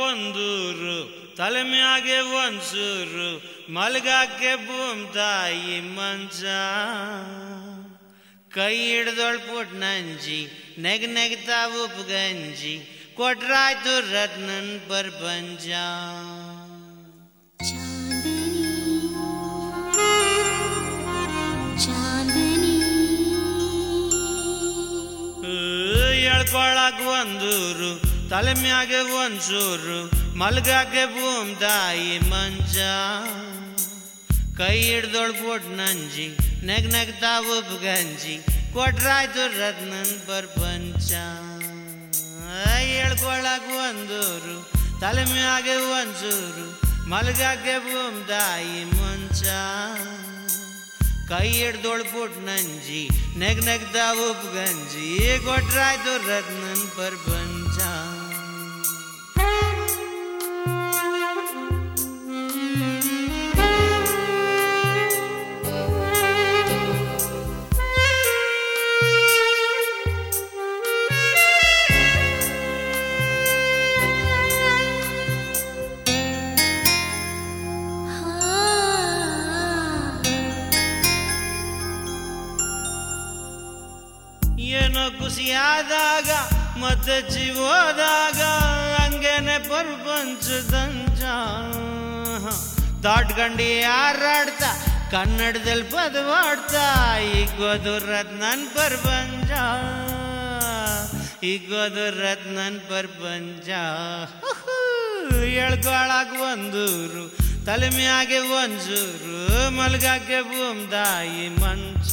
ಒಂದೂರು ತಲೆ ಮ್ಯಾಗೆ ಒಂದ್ಸೂರು ಮಲ್ಗಾಕೆ ಭೂಮ್ ತಾಯಿ ಮಂಜ ಕೈ ಹಿಡ್ದೊಳ್ ಪುಟ್ ನಂಜಿ ನೆಗ್ ನೆಗ್ತಾ ಉಪ್ ಗಂಜಿ ಕೊಟ್ರಾಯ್ತು ರತ್ನನ್ ಪ್ರಪಂಚ ಹೇಳ್ಕೊಳ್ಳಕ್ ಒಂದೂರು ತಲೆ ಮ್ಯಾಗೆ ಒಂಚೂರು, ಮಲ್ಗಾಗೆ ಬೂಮ್ ದಾಯಿ ಮಂಜ. ಕೈ ಹಿಡ್ದೊಳ್ ಬೋಟ್ ನಂಜಿ, ನೆಗ್ ನೆಗ್ತಾ ಉಪ್ ಗಂಜಿ ಕೊಟ್ರಾಯ್ತು ರತ್ನನ್ ಪ್ರಪಂಚ ಹೇಳ್ಕೊಳಕ್ ಒಂದೂರು, ತಲೆ ಮ್ಯಾಗೆ ಒಂಚೂರು, ಮಲ್ಗಾಗೆ ಬೂಮ್ ದಾಯಿ ಮಂಚ. ಕೈ ಹಿಡ್ದೊಳ್ ಪುಟ್ ನಂಜಿ, ನೆಗ್ ನಗ್ತಾ ಉಪ್ ಗಂಜಿ ಕೊಟ್ರಾಯ್ತು ರತ್ನನ್ ಪ್ರಪಂಚ ಏನೋ ಖುಷಿಯಾದಾಗ, ಮತ್ತೆ ಜೀವೋದಾಗ ಹಂಗೇನೆ ಪ್ರಪಂಚದಂಜ ದಾಟ್ಕಂಡು ಯಾರಾಡ್ತಾ ಕನ್ನಡದಲ್ಲಿ ಪದವಾಡ್ತಾ, ಈಗ ಗೋದುರದ್ ನನ್ ಪ್ರಪಂಚ. ಈಗ ಗೋದುರದ್ ನನ್ ಪ್ರಪಂಚ ಎಳ್ಕೊಳಕ್ ಒಂದೂರು ತಲೆ ಮ್ಯಾಗೆ ಒಂಚೂರು ಮಲ್ಗಾಕೆ ಬೂಮ್ ತಾಯಿ ಮಂಚ.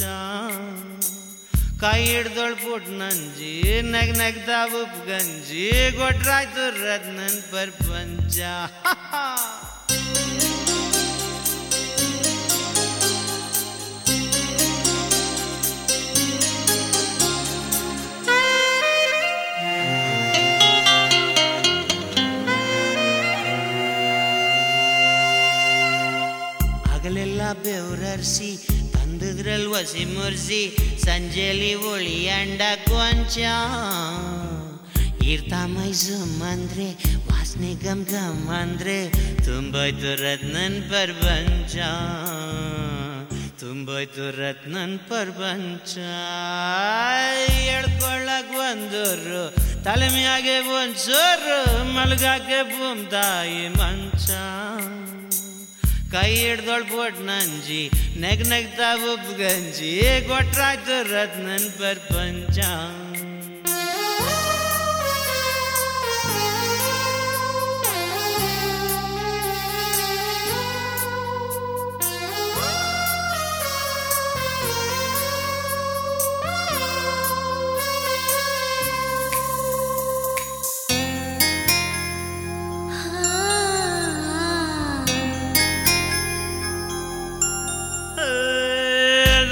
ಕೈ ಹಿಡ್ದೊಳ್ ಪುಟ್ ನಂಜಿ ನಗ್ ನಗ್ದ ಉಪ್ ಗಂಜಿ ಕೊಟ್ರಾಯ್ತು ರತ್ನನ್ ಪ್ರಪಂಚ ಹಗಲೆಲ್ಲ ಬೆವರರ್ಸಿ ತಂದದ್ರಲ್ಲಿ ವಸಿ ಮುರ್ಸಿ, ಸಂಜೆಲಿ ಉಳಿ ಅಂಡ ಕೊಂಚ. ಇರ್ತಾ ಮೈಸೂಮ್ ಅಂದ್ರೆ, ವಾಸನೆ ಗಮ್ ಗಮ್ ಅಂದ್ರೆ, ತುಂಬೋಯ್ತು ರತ್ನನ್ ಪ್ರಪಂಚ ತುಂಬೋಯ್ತು ರತ್ನನ್ ಪ್ರಪಂಚ ಹೇಳ್ಕೊಳ್ಳಕ್ ಒಂದೂರು ತಲೆ ಮ್ಯಾಗೆ ಒಂದ್ಸೂರು, ಮಲ್ಗಾಕೆ ಬೂಮ್ ತಾಯಿ ಮಂಚ. ಕೈ ಹಿಡ್ದೊಳ್ ಬೋಟ್ ನಂಜಿ ನೆಗ್ ನೆಗ್ತಾ ಉಪ್ ಗಂಜಿ ಕೊಟ್ರಾಯ್ತು ರತ್ನನ್ ಪ್ರಪಂಚ.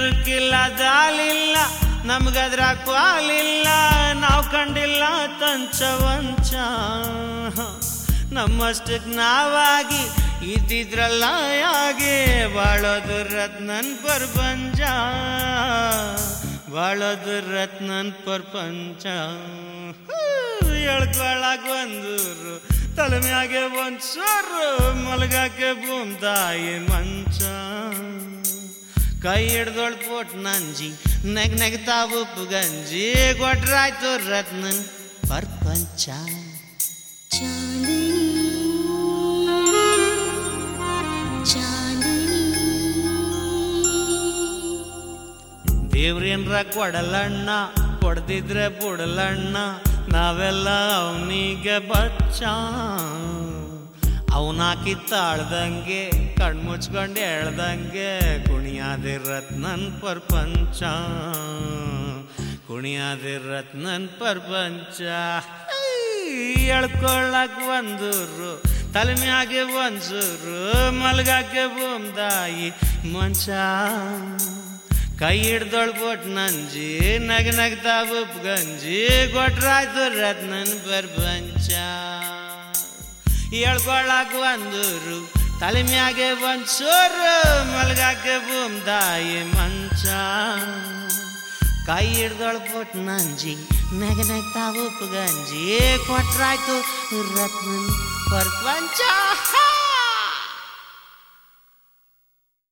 ಅದಕ್ಕಿಲ್ಲ ಜಾಲಿಲ್ಲ, ನಮ್ಗದ್ರ ಕ್ವಾಲಿಲ್ಲ, ನಾವು ಕಂಡಿಲ್ಲ ತಂಚವಂಚ. ನಮ್ಮಷ್ಟಕ್ ನಾವಾಗಿ ಇದ್ದಿದ್ರಲ್ಲ ಯಾಗೆ ಬಾಳೋದು ರತ್ನನ್ ಪರ್ಪಂಚ. ಬಾಳೋದು ರತ್ನನ್ ಪರ್ಪಂಚ. ಹೇಳ್ಕೊಳಕ್ ಬಂದ್ರು ತಲೆ ಮ್ಯಾಗೆ ಸೋರು ಮಲ್ಗಾಕೆ ತಾಯಿ ಮಂಚ. ಕೈ ಹಿಡ್ದೊಳ್ ಪೋಟ್ ನಂಜಿ ನೆಗ್ ನೆಗ್ತಾ ತಾವು ಗಂಜಿ ಕೊಟ್ರಾಯ್ತು ರತ್ನನ್ ಪರ್ಪಂಚ. ದೇವ್ರೇನ್ರ ಕೊಡಲಣ್ಣ ಕೊಡ್ದಿದ್ರೆ ಬುಡಲಣ್ಣ ನಾವೆಲ್ಲ ಅವನಿಗೆ ಬಚ್ಚಾ. ಅವನಾಕಿ ಕಣ್ಣು ಕಣ್ಮುಚ್ಕೊಂಡು ಎಳ್ದಂಗೆ, ಕುಣಿಯಾದಿ ರತ್ನನ್ ಪ್ರಪಂಚ. ಕುಣಿಯಾದಿ ರತ್ನನ್ ಪ್ರಪಂಚ. ಎಳ್ಕೊಳ್ಳಕ್ ಒಂದೂರು ತಲೆಮ್ಯಾಗೆ ಒಂದ್ಸೂರು ಮಲ್ಗಾಕೆ ಬೂಮ್ದಾಯಿ ಮಂಚ. ಕೈ ಹಿಡ್ದೊಳ್ ಬೋಟ್ ನಂಜಿ, ನಗ್ ನಗ್ತಾ ಉಪ್ ಗಂಜಿ, ಕೊಟ್ರಾಯ್ತು ರತ್ನನ್ ಪ್ರಪಂಚ. ಹೇಳ್ಕೊಳಕ್ ಬಂದರು ತಲೆ ಮ್ಯಾಗೆ ಒಂದ್ ತಾಯಿ ಮಂಚ. ಕೈ ಹಿಡ್ದೊಳ್ ಪುಟ್ ನಂಜಿ ನಗ ನಗ್ತಾ ಉಪ್ಪು ಗಂಜಿ. ಕೊಟ್ರಾಯ್ತು ರತ್ನ ಪ್ರಪಂಚ.